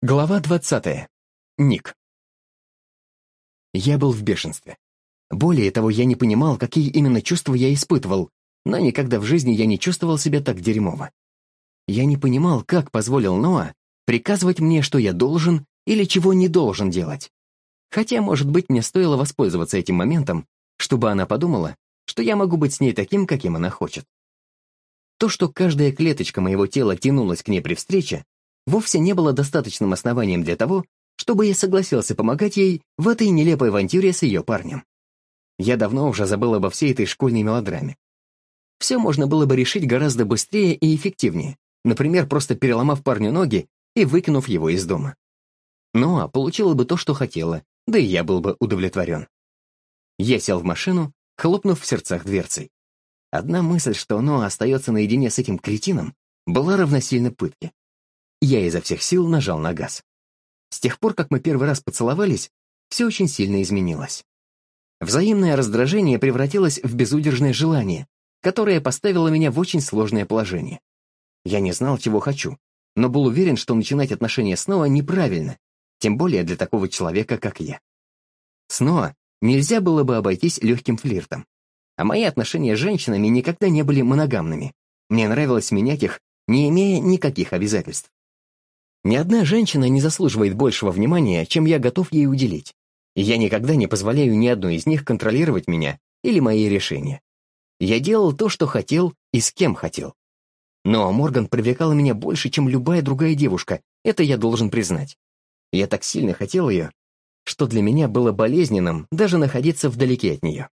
Глава 20. Ник. Я был в бешенстве. Более того, я не понимал, какие именно чувства я испытывал, но никогда в жизни я не чувствовал себя так дерьмово. Я не понимал, как позволил Ноа приказывать мне, что я должен или чего не должен делать. Хотя, может быть, мне стоило воспользоваться этим моментом, чтобы она подумала, что я могу быть с ней таким, каким она хочет. То, что каждая клеточка моего тела тянулась к ней при встрече, вовсе не было достаточным основанием для того, чтобы я согласился помогать ей в этой нелепой авантюре с ее парнем. Я давно уже забыл обо всей этой школьной мелодраме. Все можно было бы решить гораздо быстрее и эффективнее, например, просто переломав парню ноги и выкинув его из дома. Ноа получила бы то, что хотела, да и я был бы удовлетворен. Я сел в машину, хлопнув в сердцах дверцей. Одна мысль, что Ноа остается наедине с этим кретином, была равносильна пытке. Я изо всех сил нажал на газ. С тех пор, как мы первый раз поцеловались, все очень сильно изменилось. Взаимное раздражение превратилось в безудержное желание, которое поставило меня в очень сложное положение. Я не знал, чего хочу, но был уверен, что начинать отношения снова неправильно, тем более для такого человека, как я. Снова нельзя было бы обойтись легким флиртом. А мои отношения с женщинами никогда не были моногамными. Мне нравилось менять их, не имея никаких обязательств. Ни одна женщина не заслуживает большего внимания, чем я готов ей уделить. И я никогда не позволяю ни одной из них контролировать меня или мои решения. Я делал то, что хотел и с кем хотел. Но Морган привлекала меня больше, чем любая другая девушка, это я должен признать. Я так сильно хотел ее, что для меня было болезненным даже находиться вдалеке от нее.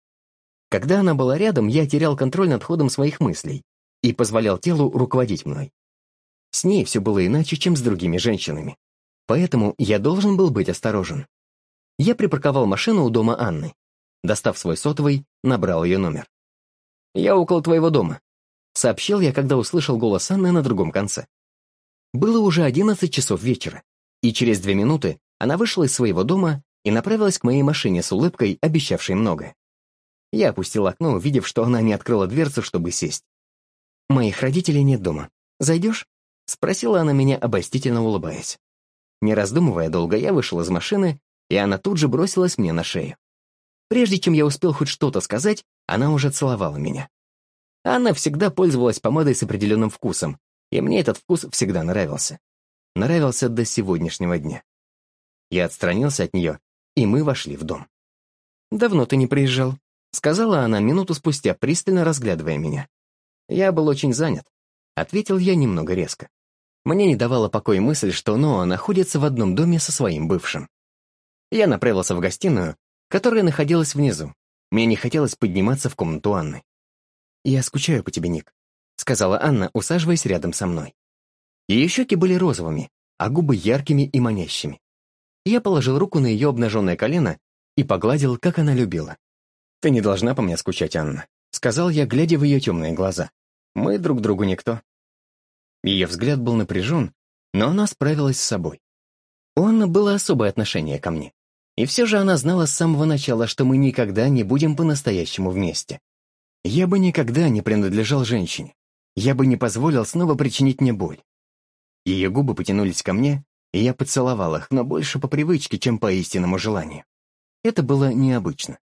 Когда она была рядом, я терял контроль над ходом своих мыслей и позволял телу руководить мной. С ней все было иначе, чем с другими женщинами. Поэтому я должен был быть осторожен. Я припарковал машину у дома Анны. Достав свой сотовый, набрал ее номер. «Я около твоего дома», — сообщил я, когда услышал голос Анны на другом конце. Было уже одиннадцать часов вечера, и через две минуты она вышла из своего дома и направилась к моей машине с улыбкой, обещавшей многое. Я опустил окно, увидев, что она не открыла дверцу, чтобы сесть. «Моих родителей нет дома. Зайдешь?» — спросила она меня, обольстительно улыбаясь. Не раздумывая долго, я вышел из машины, и она тут же бросилась мне на шею. Прежде чем я успел хоть что-то сказать, она уже целовала меня. Анна всегда пользовалась помадой с определенным вкусом, и мне этот вкус всегда нравился. Нравился до сегодняшнего дня. Я отстранился от нее, и мы вошли в дом. «Давно ты не приезжал», — сказала она минуту спустя, пристально разглядывая меня. Я был очень занят. Ответил я немного резко. Мне не давала покоя мысль, что Ноа находится в одном доме со своим бывшим. Я направился в гостиную, которая находилась внизу. Мне не хотелось подниматься в комнату Анны. «Я скучаю по тебе, Ник», — сказала Анна, усаживаясь рядом со мной. Ее щеки были розовыми, а губы яркими и манящими. Я положил руку на ее обнаженное колено и погладил, как она любила. «Ты не должна по мне скучать, Анна», — сказал я, глядя в ее темные глаза. Мы друг другу никто. Ее взгляд был напряжен, но она справилась с собой. У Анны было особое отношение ко мне. И все же она знала с самого начала, что мы никогда не будем по-настоящему вместе. Я бы никогда не принадлежал женщине. Я бы не позволил снова причинить мне боль. Ее губы потянулись ко мне, и я поцеловал их, но больше по привычке, чем по истинному желанию. Это было необычно.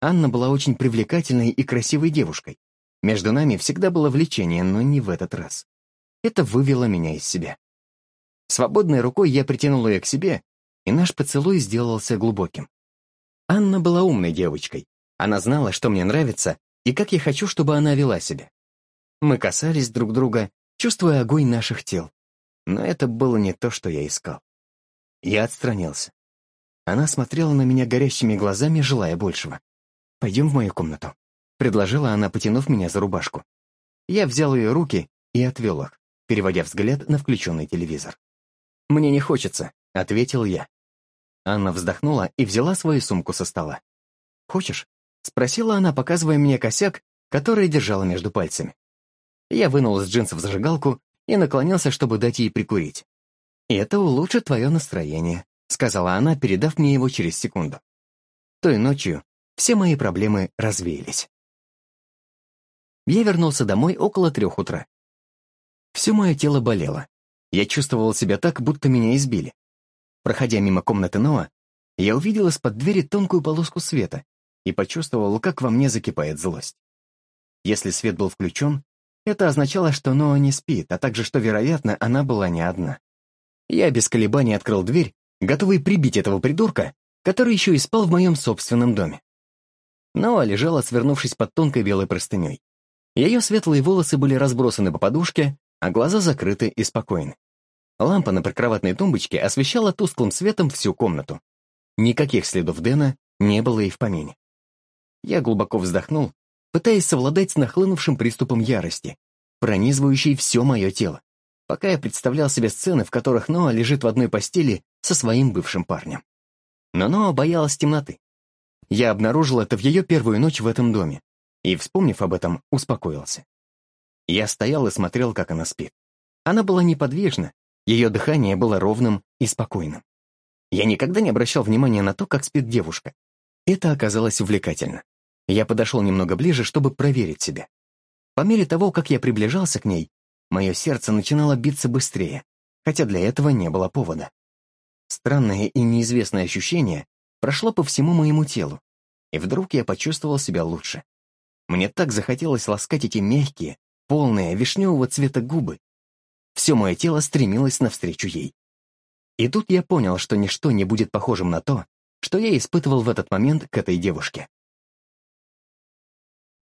Анна была очень привлекательной и красивой девушкой, между нами всегда было влечение, но не в этот раз. Это вывело меня из себя. Свободной рукой я притянул ее к себе, и наш поцелуй сделался глубоким. Анна была умной девочкой. Она знала, что мне нравится, и как я хочу, чтобы она вела себя. Мы касались друг друга, чувствуя огонь наших тел. Но это было не то, что я искал. Я отстранился. Она смотрела на меня горящими глазами, желая большего. «Пойдем в мою комнату», предложила она, потянув меня за рубашку. Я взял ее руки и отвел их, переводя взгляд на включенный телевизор. «Мне не хочется», — ответил я. Анна вздохнула и взяла свою сумку со стола. «Хочешь?» — спросила она, показывая мне косяк, который держала между пальцами. Я вынул из джинсов зажигалку и наклонился, чтобы дать ей прикурить. это улучшит твое настроение», — сказала она, передав мне его через секунду. Той ночью все мои проблемы развеялись. Я вернулся домой около трех утра. Все мое тело болело. Я чувствовал себя так, будто меня избили. Проходя мимо комнаты Ноа, я увидел из-под двери тонкую полоску света и почувствовал, как во мне закипает злость. Если свет был включен, это означало, что Ноа не спит, а также, что, вероятно, она была не одна. Я без колебаний открыл дверь, готовый прибить этого придурка, который еще и спал в моем собственном доме. Ноа лежала, свернувшись под тонкой белой простыней. Ее светлые волосы были разбросаны по подушке, а глаза закрыты и спокойны. Лампа на прикроватной тумбочке освещала тусклым светом всю комнату. Никаких следов Дэна не было и в помине. Я глубоко вздохнул пытаясь совладать с нахлынувшим приступом ярости, пронизывающей все мое тело, пока я представлял себе сцены, в которых Ноа лежит в одной постели со своим бывшим парнем. Но Ноа боялась темноты. Я обнаружил это в ее первую ночь в этом доме, и, вспомнив об этом, успокоился. Я стоял и смотрел, как она спит. Она была неподвижна, ее дыхание было ровным и спокойным. Я никогда не обращал внимания на то, как спит девушка. Это оказалось увлекательно. Я подошел немного ближе, чтобы проверить себя. По мере того, как я приближался к ней, мое сердце начинало биться быстрее, хотя для этого не было повода. Странное и неизвестное ощущение прошло по всему моему телу, и вдруг я почувствовал себя лучше. Мне так захотелось ласкать эти мягкие, полные, вишневого цвета губы. Все мое тело стремилось навстречу ей. И тут я понял, что ничто не будет похожим на то, что я испытывал в этот момент к этой девушке.